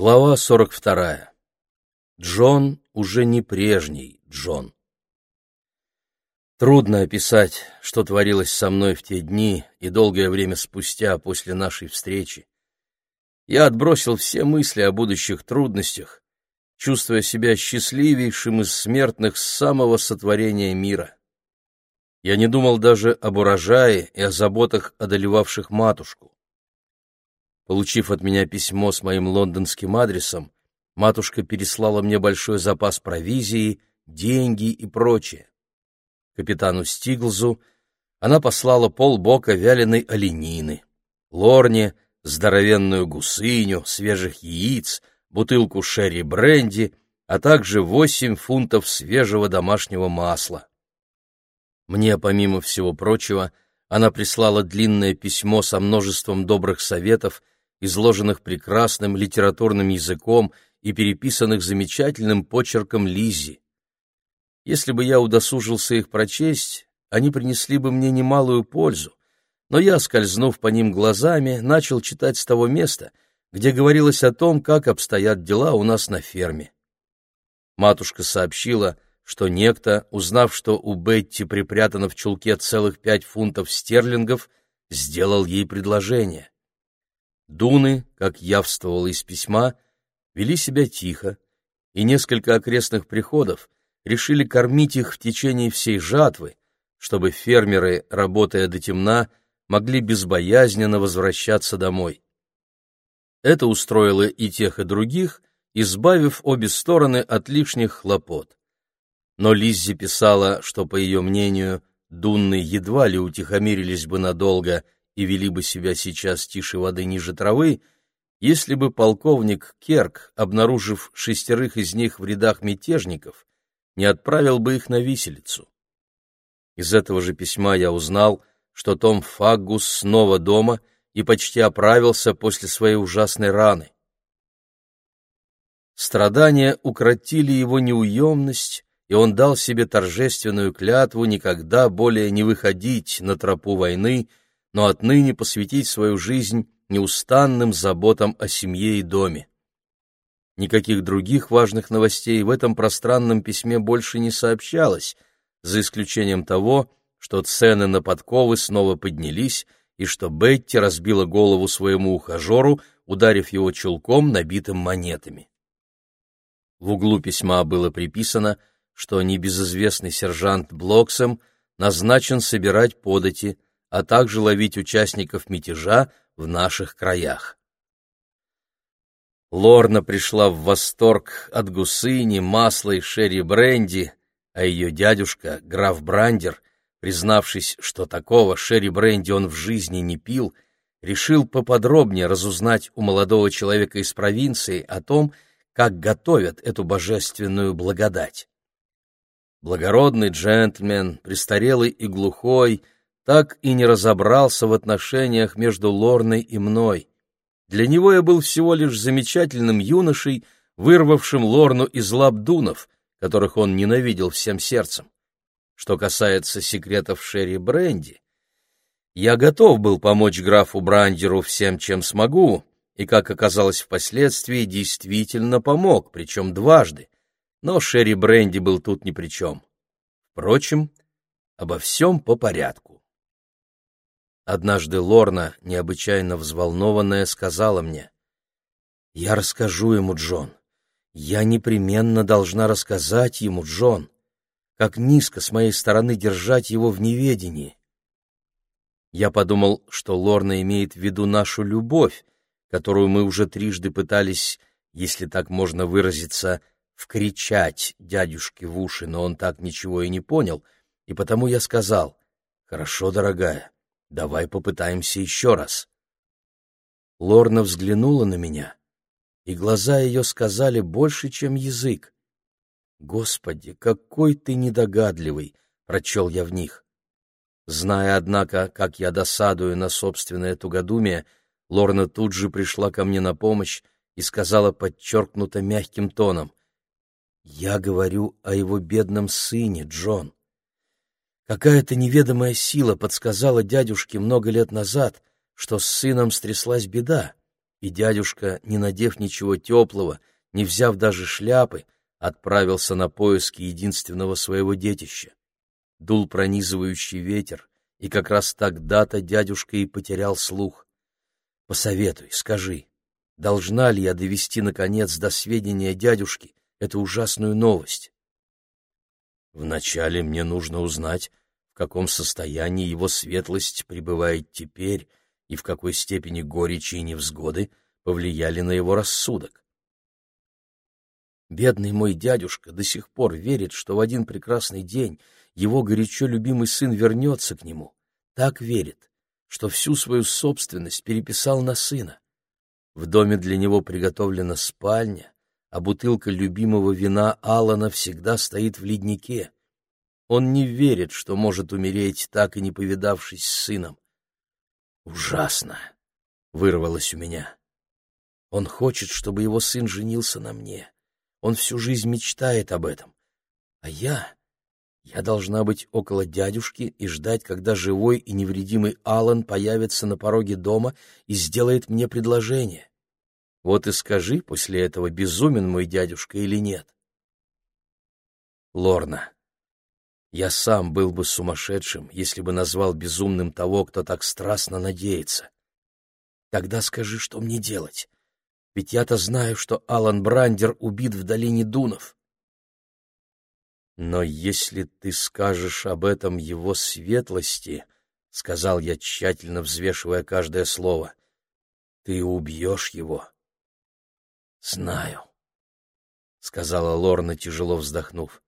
Глава 42. Джон уже не прежний Джон. Трудно описать, что творилось со мной в те дни и долгое время спустя после нашей встречи. Я отбросил все мысли о будущих трудностях, чувствуя себя счастливейшим из смертных с самого сотворения мира. Я не думал даже об урожае и о заботах, одолевавших матушку. Получив от меня письмо с моим лондонским адресом, матушка переслала мне большой запас провизии, деньги и прочее. Капитану Стиглзу она послала полбока вяленой оленины, Лорне — здоровенную гусыню, свежих яиц, бутылку шерри-бренди, а также восемь фунтов свежего домашнего масла. Мне, помимо всего прочего, она прислала длинное письмо со множеством добрых советов изложенных прекрасным литературным языком и переписанных замечательным почерком Лизи. Если бы я удосужился их прочесть, они принесли бы мне немалую пользу, но я, скользнув по ним глазами, начал читать с того места, где говорилось о том, как обстоят дела у нас на ферме. Матушка сообщила, что некто, узнав, что у Бетти припрятано в чулке целых пять фунтов стерлингов, сделал ей предложение. Дуны, как явствовало из письма, вели себя тихо, и несколько окрестных приходов решили кормить их в течение всей жатвы, чтобы фермеры, работая до темна, могли безбоязненно возвращаться домой. Это устроило и тех, и других, избавив обе стороны от лишних хлопот. Но Лиззи писала, что, по ее мнению, Дунны едва ли утихомирились бы надолго – и вели бы себя сейчас тише воды ниже травы, если бы полковник Керк, обнаружив шестерых из них в рядах мятежников, не отправил бы их на виселицу. Из этого же письма я узнал, что Том Фаггус снова дома и почти оправился после своей ужасной раны. Страдания укротили его неуемность, и он дал себе торжественную клятву никогда более не выходить на тропу войны но отныне посвятить свою жизнь неустанным заботам о семье и доме. Никаких других важных новостей в этом пространном письме больше не сообщалось, за исключением того, что цены на подковы снова поднялись и что Бетти разбила голову своему ухажеру, ударив его чулком, набитым монетами. В углу письма было приписано, что небезызвестный сержант Блоксом назначен собирать подати, а также ловить участников мятежа в наших краях. Лорна пришла в восторг от гусыни, масла и шерри-бренди, а ее дядюшка, граф Брандер, признавшись, что такого шерри-бренди он в жизни не пил, решил поподробнее разузнать у молодого человека из провинции о том, как готовят эту божественную благодать. Благородный джентльмен, престарелый и глухой, так и не разобрался в отношениях между Лорной и мной. Для него я был всего лишь замечательным юношей, вырвавшим Лорну из лап дунов, которых он ненавидел всем сердцем. Что касается секретов Шерри Бренди, я готов был помочь графу Брандеру всем, чем смогу, и, как оказалось впоследствии, действительно помог, причем дважды, но Шерри Бренди был тут ни при чем. Впрочем, обо всем по порядку. Однажды Лорна, необычайно взволнованная, сказала мне, «Я расскажу ему, Джон. Я непременно должна рассказать ему, Джон. Как низко с моей стороны держать его в неведении». Я подумал, что Лорна имеет в виду нашу любовь, которую мы уже трижды пытались, если так можно выразиться, вкричать дядюшке в уши, но он так ничего и не понял, и потому я сказал, «Хорошо, дорогая, Давай попытаемся еще раз. Лорна взглянула на меня, и глаза ее сказали больше, чем язык. «Господи, какой ты недогадливый!» — прочел я в них. Зная, однако, как я досадую на собственное тугодумие, Лорна тут же пришла ко мне на помощь и сказала подчеркнуто мягким тоном. «Я говорю о его бедном сыне, Джон. Какая-то неведомая сила подсказала дядюшке много лет назад, что с сыном стряслась беда, и дядюшка, не надев ничего теплого, не взяв даже шляпы, отправился на поиски единственного своего детища. Дул пронизывающий ветер, и как раз тогда-то дядюшка и потерял слух. Посоветуй, скажи, должна ли я довести, наконец, до сведения дядюшки эту ужасную новость? Вначале мне нужно узнать, каком состоянии его светлость пребывает теперь и в какой степени горечи и невзгоды повлияли на его рассудок. Бедный мой дядюшка до сих пор верит, что в один прекрасный день его горячо любимый сын вернется к нему. Так верит, что всю свою собственность переписал на сына. В доме для него приготовлена спальня, а бутылка любимого вина Алана всегда стоит в леднике. Он не верит, что может умереть, так и не повидавшись с сыном. «Ужасно!» — вырвалось у меня. Он хочет, чтобы его сын женился на мне. Он всю жизнь мечтает об этом. А я... Я должна быть около дядюшки и ждать, когда живой и невредимый Алан появится на пороге дома и сделает мне предложение. Вот и скажи после этого, безумен мой дядюшка или нет. Лорна, я сам был бы сумасшедшим, если бы назвал безумным того, кто так страстно надеется. Тогда скажи, что мне делать? Ведь я-то знаю, что Алан Брандер убит в долине Дунов. Но если ты скажешь об этом его светлости, — сказал я, тщательно взвешивая каждое слово, — ты убьешь его. — Знаю, — сказала Лорна, тяжело вздохнув. —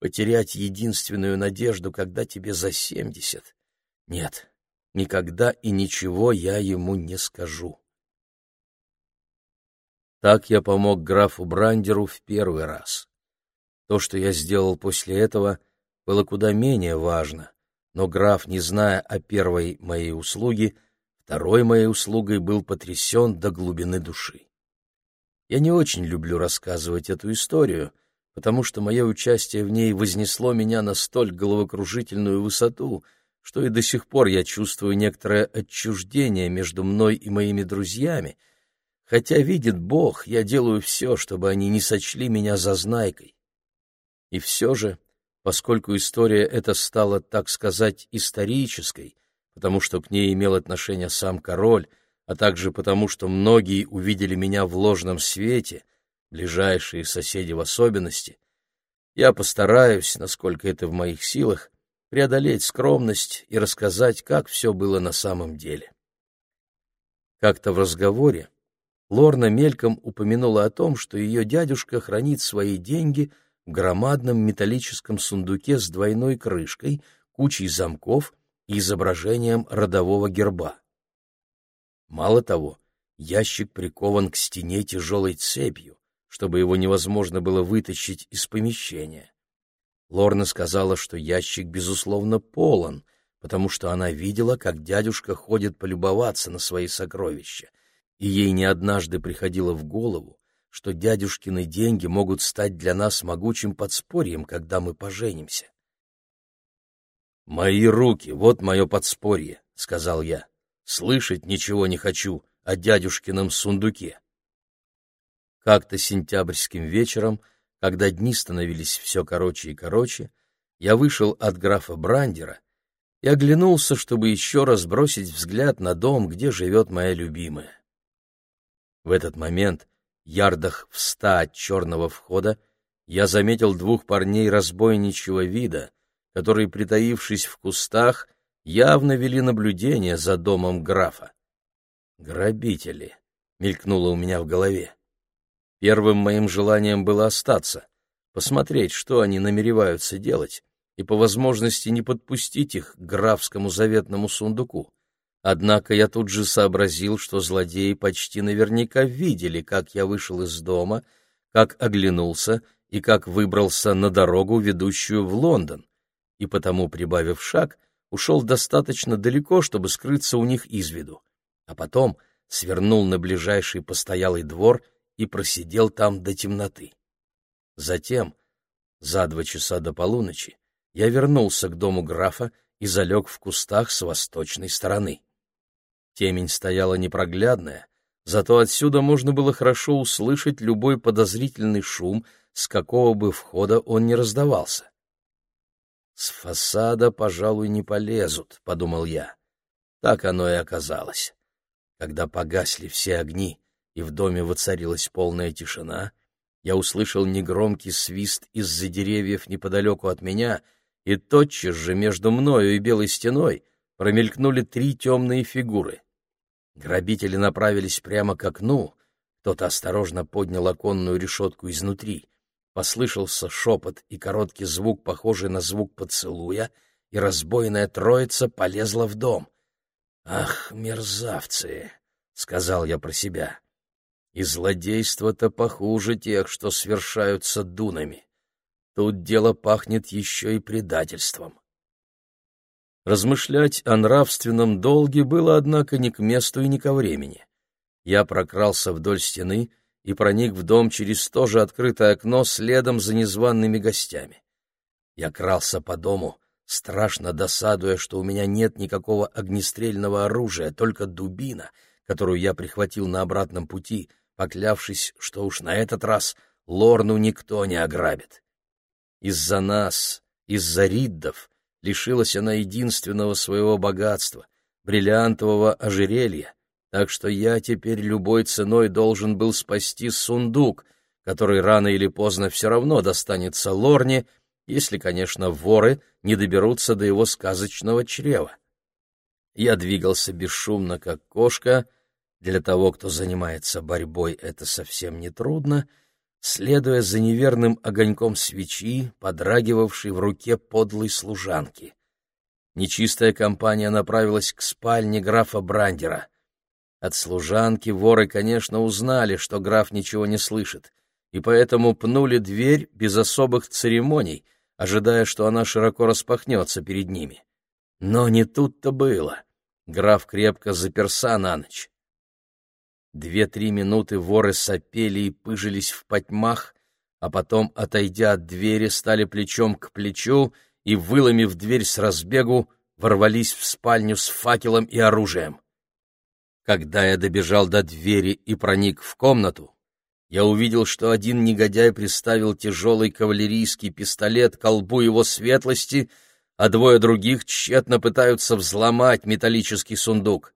Потерять единственную надежду, когда тебе за семьдесят. Нет, никогда и ничего я ему не скажу. Так я помог графу Брандеру в первый раз. То, что я сделал после этого, было куда менее важно, но граф, не зная о первой моей услуге, второй моей услугой был потрясен до глубины души. Я не очень люблю рассказывать эту историю, потому что мое участие в ней вознесло меня на столь головокружительную высоту, что и до сих пор я чувствую некоторое отчуждение между мной и моими друзьями, Хотя, видит Бог, я делаю все, чтобы они не сочли меня зазнайкой. И все же, поскольку история эта стала, так сказать, исторической, потому что к ней имел отношение сам король, а также потому, что многие увидели меня в ложном свете, ближайшие соседи в особенности, я постараюсь, насколько это в моих силах, преодолеть скромность и рассказать, как все было на самом деле. Как-то в разговоре Лорна мельком упомянула о том, что ее дядюшка хранит свои деньги в громадном металлическом сундуке с двойной крышкой, кучей замков и изображением родового герба. Мало того, ящик прикован к стене тяжелой цепью, чтобы его невозможно было вытащить из помещения. Лорна сказала, что ящик, безусловно, полон, потому что она видела, как дядюшка ходит полюбоваться на свои сокровища, и ей не однажды приходило в голову, что дядюшкины деньги могут стать для нас могучим подспорьем, когда мы поженимся. «Мои руки, вот мое подспорье», — сказал я. «Слышать ничего не хочу о дядюшкином сундуке». Как-то сентябрьским вечером, когда дни становились все короче и короче, я вышел от графа Брандера и оглянулся, чтобы еще раз бросить взгляд на дом, где живет моя любимая. В этот момент, ярдах в ста от черного входа, я заметил двух парней разбойничьего вида, которые, притаившись в кустах, явно вели наблюдение за домом графа. «Грабители», — мелькнуло у меня в голове. Первым моим желанием было остаться, посмотреть, что они намереваются делать, и по возможности не подпустить их к графскому заветному сундуку. Однако я тут же сообразил, что злодеи почти наверняка видели, как я вышел из дома, как оглянулся и как выбрался на дорогу, ведущую в Лондон, и потому, прибавив шаг, ушел достаточно далеко, чтобы скрыться у них из виду, а потом свернул на ближайший постоялый двор и просидел там до темноты. Затем, за два часа до полуночи, я вернулся к дому графа и залег в кустах с восточной стороны. Темень стояла непроглядная, зато отсюда можно было хорошо услышать любой подозрительный шум, с какого бы входа он ни раздавался. «С фасада, пожалуй, не полезут», — подумал я. Так оно и оказалось. Когда погасли все огни и в доме воцарилась полная тишина, я услышал негромкий свист из-за деревьев неподалеку от меня, и тотчас же между мною и белой стеной промелькнули три темные фигуры. Грабители направились прямо к окну, кто-то осторожно поднял оконную решетку изнутри. Послышался шепот и короткий звук, похожий на звук поцелуя, и разбойная троица полезла в дом. «Ах, мерзавцы!» — сказал я про себя. «И злодейство-то похуже тех, что свершаются дунами. Тут дело пахнет еще и предательством». Размышлять о нравственном долге было, однако, не к месту и не ко времени. Я прокрался вдоль стены и проник в дом через то же открытое окно следом за незваными гостями. Я крался по дому, страшно досадуя, что у меня нет никакого огнестрельного оружия, только дубина, которую я прихватил на обратном пути, поклявшись, что уж на этот раз Лорну никто не ограбит. Из-за нас, из-за Риддов, лишилась она единственного своего богатства — бриллиантового ожерелья, так что я теперь любой ценой должен был спасти сундук, который рано или поздно все равно достанется Лорне, если, конечно, воры не доберутся до его сказочного чрева. Я двигался бесшумно, как кошка. Для того, кто занимается борьбой, это совсем не трудно, следуя за неверным огоньком свечи, подрагивавшей в руке подлой служанки. Нечистая компания направилась к спальне графа Брандера — от служанки воры, конечно, узнали, что граф ничего не слышит, и поэтому пнули дверь без особых церемоний, ожидая, что она широко распахнется перед ними. Но не тут-то было. Граф крепко заперся на ночь. Две-три минуты воры сопели и пыжились в потьмах, а потом, отойдя от двери, стали плечом к плечу и, выломив дверь с разбегу, ворвались в спальню с факелом и оружием. Когда я добежал до двери и проник в комнату, я увидел, что один негодяй приставил тяжелый кавалерийский пистолет к колбу его светлости, а двое других тщетно пытаются взломать металлический сундук.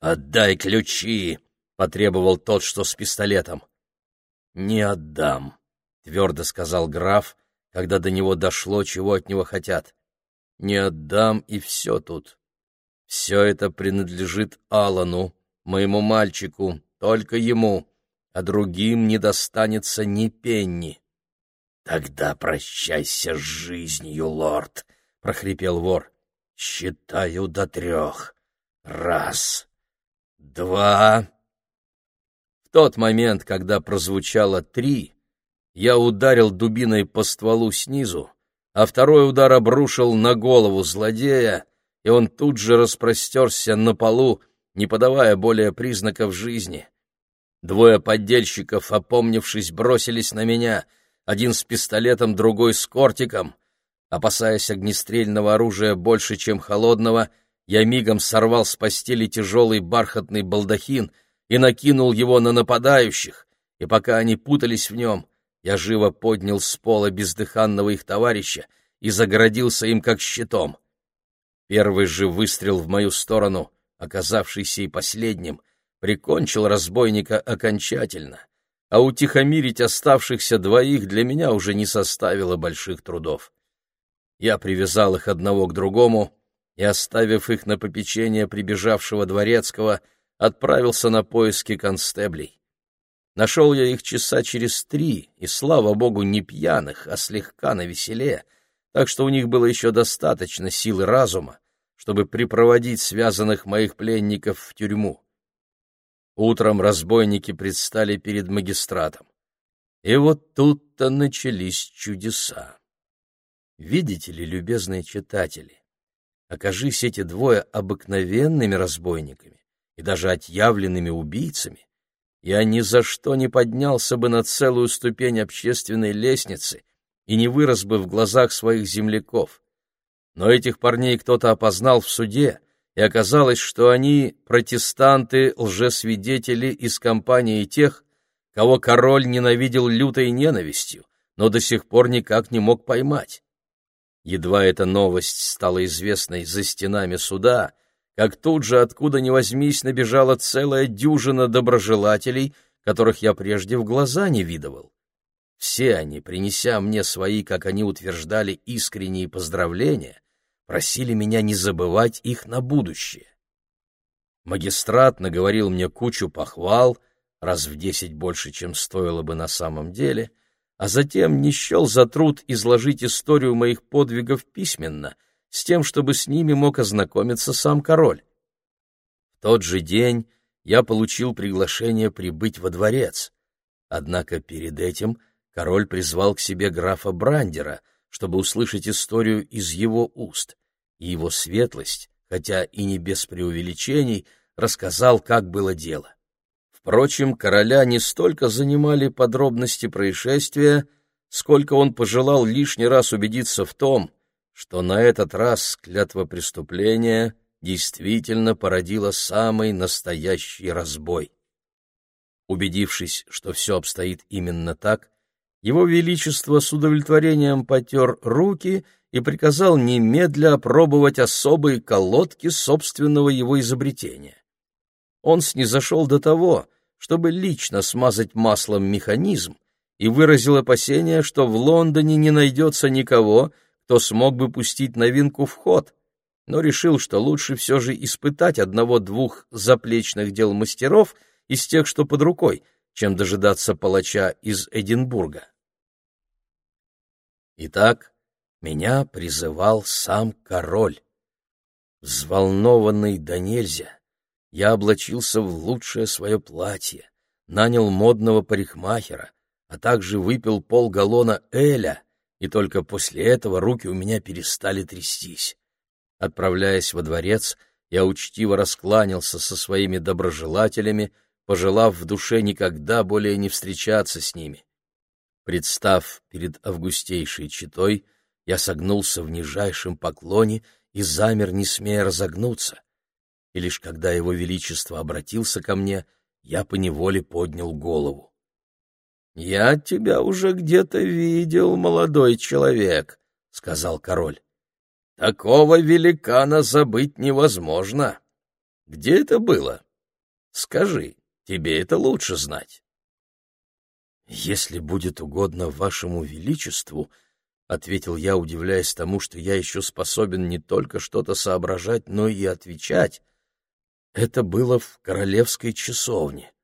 «Отдай ключи!» — потребовал тот, что с пистолетом. «Не отдам», — твердо сказал граф, когда до него дошло, чего от него хотят. «Не отдам, и все тут. Все это принадлежит Алану, моему мальчику, только ему, а другим не достанется ни пенни. — Тогда прощайся с жизнью, лорд, — прохрипел вор. — Считаю до трех. Раз, два... В тот момент, когда прозвучало три, я ударил дубиной по стволу снизу, а второй удар обрушил на голову злодея, и он тут же распростерся на полу, не подавая более признаков жизни. Двое поддельщиков, опомнившись, бросились на меня, один с пистолетом, другой с кортиком. Опасаясь огнестрельного оружия больше, чем холодного, я мигом сорвал с постели тяжелый бархатный балдахин и накинул его на нападающих, и пока они путались в нем, я живо поднял с пола бездыханного их товарища и загородился им как щитом. Первый же выстрел в мою сторону оказавшийся и последним, прикончил разбойника окончательно, а утихомирить оставшихся двоих для меня уже не составило больших трудов. Я привязал их одного к другому и, оставив их на попечение прибежавшего дворецкого, отправился на поиски констеблей. Нашел я их часа через три, и, слава богу, не пьяных, а слегка навеселе, так что у них было еще достаточно силы разума, чтобы припроводить связанных моих пленников в тюрьму. Утром разбойники предстали перед магистратом. И вот тут-то начались чудеса. Видите ли, любезные читатели, окажись эти двое обыкновенными разбойниками и даже отъявленными убийцами, я ни за что не поднялся бы на целую ступень общественной лестницы и не вырос бы в глазах своих земляков. Но этих парней кто-то опознал в суде и оказалось, что они протестанты-лжесвидетели из компании тех, кого король ненавидел лютой ненавистью, но до сих пор никак не мог поймать. Едва эта новость стала известной за стенами суда, как тут же, откуда ни возьмись, набежала целая дюжина доброжелателей, которых я прежде в глаза не видывал. Все они, принеся мне свои, как они утверждали, искренние поздравления, просили меня не забывать их на будущее. Магистрат наговорил мне кучу похвал, раз в десять больше, чем стоило бы на самом деле, а затем не счел за труд изложить историю моих подвигов письменно, с тем, чтобы с ними мог ознакомиться сам король. В тот же день я получил приглашение прибыть во дворец, однако перед этим король призвал к себе графа Брандера, чтобы услышать историю из его уст, и его светлость, хотя и не без преувеличений, рассказал, как было дело. Впрочем, короля не столько занимали подробности происшествия, сколько он пожелал лишний раз убедиться в том, что на этот раз клятва преступления действительно породила самый настоящий разбой. Убедившись, что все обстоит именно так, его Величество с удовлетворением потер руки и приказал немедля опробовать особые колодки собственного его изобретения. Он снизошел до того, чтобы лично смазать маслом механизм, и выразил опасение, что в Лондоне не найдется никого, кто смог бы пустить новинку в ход, но решил, что лучше все же испытать одного-двух заплечных дел мастеров из тех, что под рукой, чем дожидаться палача из Эдинбурга. Итак, меня призывал сам король. Взволнованный до нельзя, я облачился в лучшее свое платье, нанял модного парикмахера, а также выпил полгаллона эля, и только после этого руки у меня перестали трястись. Отправляясь во дворец, я учтиво раскланялся со своими доброжелателями, пожелав в душе никогда более не встречаться с ними. Представ перед августейшей читой, я согнулся в нижайшем поклоне и замер, не смея разогнуться и лишь когда его величество обратился ко мне, я поневоле поднял голову. — Я тебя уже где-то видел, молодой человек, — сказал король. — Такого великана забыть невозможно. Где это было? Скажи, тебе это лучше знать. — Если будет угодно вашему величеству, — ответил я, удивляясь тому, что я еще способен не только что-то соображать, но и отвечать, это было в королевской часовне.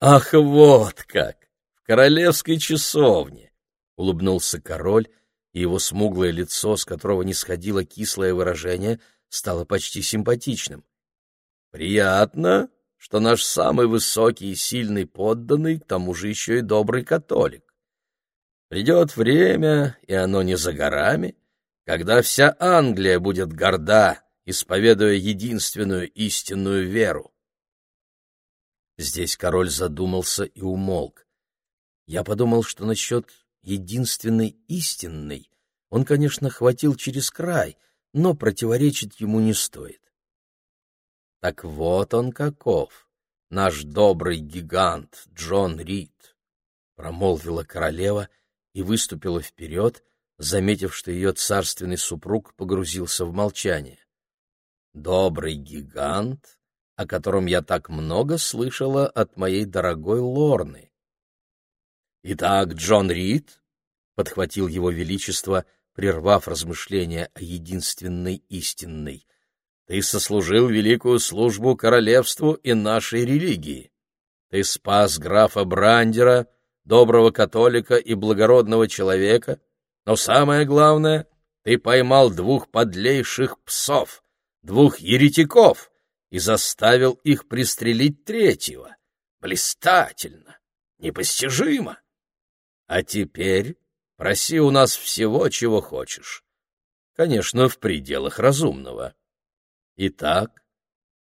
«Ах, вот как! Королевской часовне!» — улыбнулся король, и его смуглое лицо, с которого не сходило кислое выражение, стало почти симпатичным. «Приятно, что наш самый высокий и сильный подданный, к тому же еще и добрый католик. Придет время, и оно не за горами, когда вся Англия будет горда исповедуя единственную истинную веру. Здесь король задумался и умолк. Я подумал, что насчет единственной истинной он, конечно, хватил через край, но противоречить ему не стоит. Так вот он каков, наш добрый гигант Джон Рид, промолвила королева и выступила вперед, заметив, что ее царственный супруг погрузился в молчание добрый гигант, о котором я так много слышала от моей дорогой Лорны. «Итак, Джон Рид», — подхватил его величество, прервав размышления о единственной истинной, — «ты сослужил великую службу королевству и нашей религии. Ты спас графа Брандера, доброго католика и благородного человека, но самое главное — ты поймал двух подлейших псов, двух еретиков и заставил их пристрелить третьего. Блистательно, непостижимо. А теперь проси у нас всего, чего хочешь. Конечно, в пределах разумного. Итак,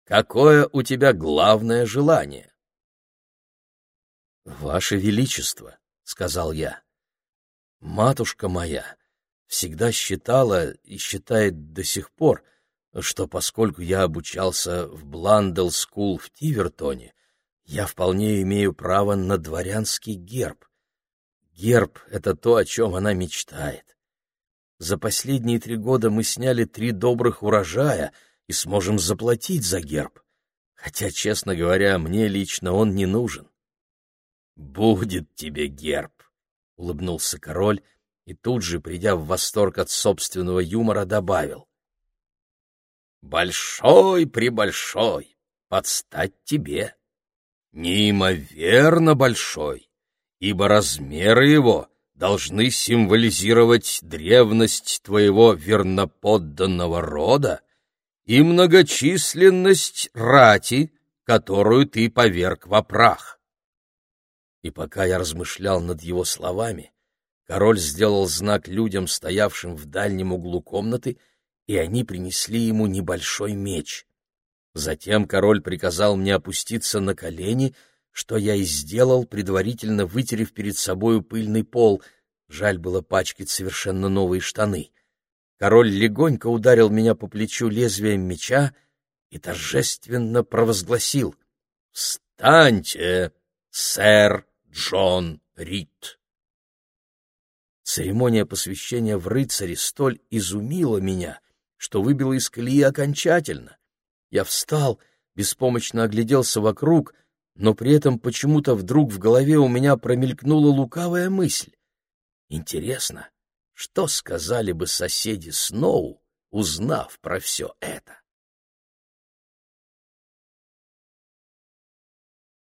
какое у тебя главное желание? — Ваше Величество, — сказал я, — матушка моя всегда считала и считает до сих пор, что поскольку я обучался в Blundell School в Тивертоне, я вполне имею право на дворянский герб. Герб — это то, о чем она мечтает. За последние три года мы сняли три добрых урожая и сможем заплатить за герб. Хотя, честно говоря, мне лично он не нужен. «Будет тебе герб», — улыбнулся король и тут же, придя в восторг от собственного юмора, добавил. «Большой-пребольшой, подстать тебе. Неимоверно большой, ибо размеры его должны символизировать древность твоего верноподданного рода и многочисленность рати, которую ты поверг во прах. И пока я размышлял над его словами, король сделал знак людям, стоявшим в дальнем углу комнаты, и они принесли ему небольшой меч. Затем король приказал мне опуститься на колени — что я и сделал, предварительно вытерев перед собою пыльный пол. Жаль было пачкать совершенно новые штаны. Король легонько ударил меня по плечу лезвием меча и торжественно провозгласил «Встаньте, сэр Джон Рид!» Церемония посвящения в рыцари столь изумила меня, что выбила из колеи окончательно. Я встал, беспомощно огляделся вокруг — но при этом почему-то вдруг в голове у меня промелькнула лукавая мысль. Интересно, что сказали бы соседи Сноу, узнав про все это?